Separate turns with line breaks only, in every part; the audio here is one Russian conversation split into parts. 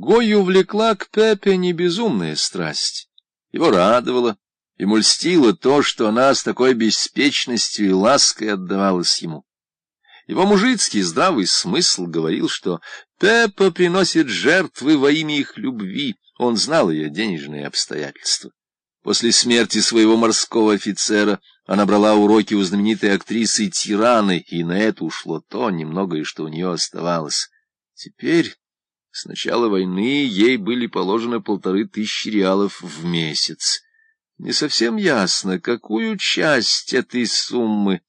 Гою влекла к Пепе не безумная страсть. Его радовало, ему льстило то, что она с такой беспечностью и лаской отдавалась ему. Его мужицкий здравый смысл говорил, что Пеппа приносит жертвы во имя их любви. Он знал ее денежные обстоятельства. После смерти своего морского офицера она брала уроки у знаменитой актрисы Тираны, и на это ушло то немногое, что у нее оставалось. Теперь, с начала войны, ей были положены полторы тысячи реалов в месяц. Не совсем ясно, какую часть этой суммы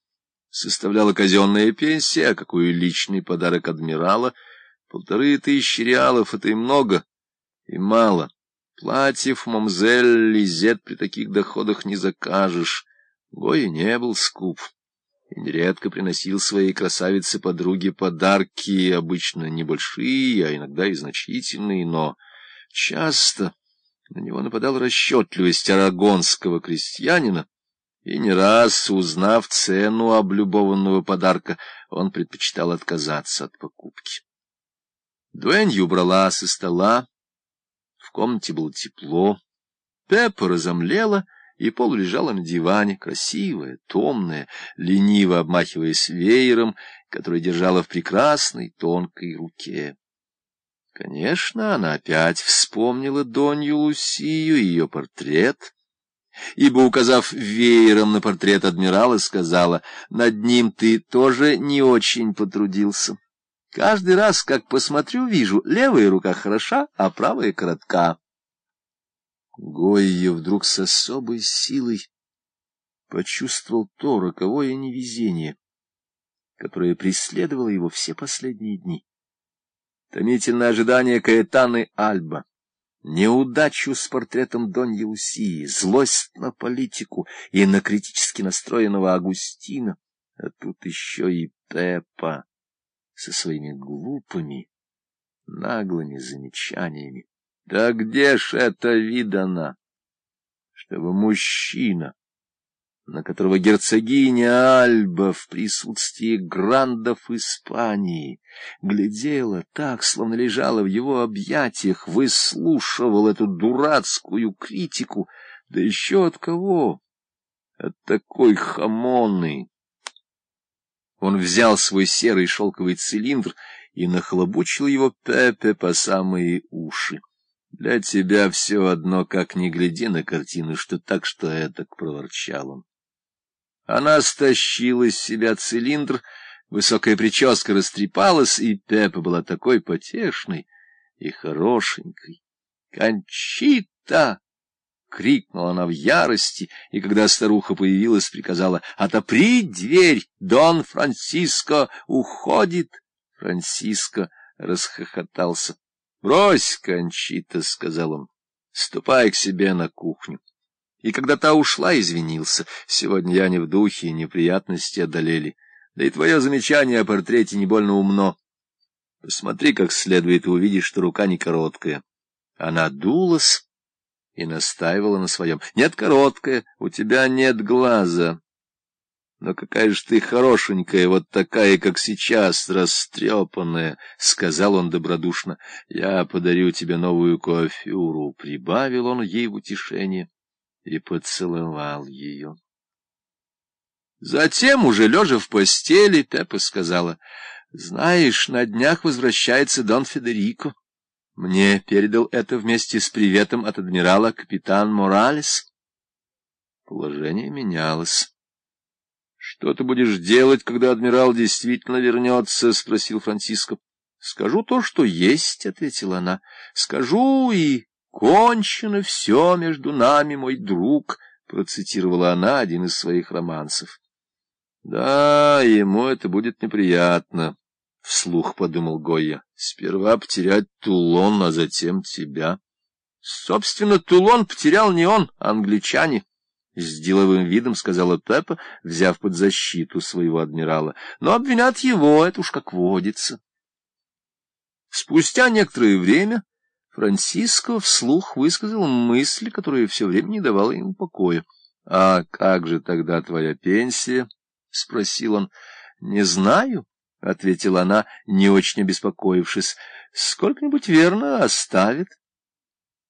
составляла казенная пенсия, а какую личный подарок адмирала. Полторы тысячи реалов — это и много, и мало. Платьев мамзель Лизет при таких доходах не закажешь. Гоя не был скуп нередко приносил своей красавице-подруге подарки, обычно небольшие, а иногда и значительные, но часто на него нападала расчетливость арагонского крестьянина, и не раз, узнав цену облюбованного подарка, он предпочитал отказаться от покупки. Дуэнью убрала со стола, в комнате было тепло, Пеппа разомлела — и Пол лежала на диване, красивая, томная, лениво обмахиваясь веером, который держала в прекрасной тонкой руке. Конечно, она опять вспомнила Донью Лусию и ее портрет, ибо, указав веером на портрет адмирала, сказала, «Над ним ты тоже не очень потрудился. Каждый раз, как посмотрю, вижу, левая рука хороша, а правая коротка». Гойя вдруг с особой силой почувствовал то роковое невезение, которое преследовало его все последние дни. Томительное ожидание Каэтаны Альба, неудачу с портретом Донья Усии, злость на политику и на критически настроенного Агустина, а тут еще и Пеппа со своими глупыми, наглыми замечаниями. Да где ж это видано, чтобы мужчина, на которого герцогиня Альба в присутствии грандов Испании глядела так, словно лежала в его объятиях, выслушивал эту дурацкую критику, да еще от кого? От такой хамоны. Он взял свой серый шелковый цилиндр и нахлобучил его Пепе по самые уши. Для тебя все одно, как ни гляди на картину, что так, что этак, — проворчал он. Она стащила из себя цилиндр, высокая прическа растрепалась, и Пеппа была такой потешной и хорошенькой. «Кончита!» — крикнула она в ярости, и когда старуха появилась, приказала «Отопри дверь! Дон Франциско уходит!» Франциско расхохотался. — Брось, Кончита, — сказал он, — ступай к себе на кухню. И когда та ушла, извинился. Сегодня я не в духе, неприятности одолели. Да и твое замечание о портрете не больно умно. Посмотри как следует, и увидишь, что рука не короткая. Она дулась и настаивала на своем. Нет, короткая, у тебя нет глаза. Но какая же ты хорошенькая, вот такая, как сейчас, растрепанная, — сказал он добродушно. — Я подарю тебе новую кофюру, — прибавил он ей в утешение и поцеловал ее. Затем, уже лежа в постели, Пеппа сказала, — Знаешь, на днях возвращается Дон Федерико. Мне передал это вместе с приветом от адмирала капитан Моралес. Положение менялось. Что ты будешь делать, когда адмирал действительно вернется? — спросил Франциско. — Скажу то, что есть, — ответила она. — Скажу, и кончено все между нами, мой друг, — процитировала она один из своих романсов. — Да, ему это будет неприятно, — вслух подумал Гойя. — Сперва потерять Тулон, а затем тебя. Собственно, Тулон потерял не он, а англичане. — с деловым видом сказала Пеппа, взяв под защиту своего адмирала. — Но обвинят его, это уж как водится. Спустя некоторое время Франциско вслух высказал мысль, которая все время не давала ему покоя. — А как же тогда твоя пенсия? — спросил он. — Не знаю, — ответила она, не очень обеспокоившись. — Сколько-нибудь верно оставит.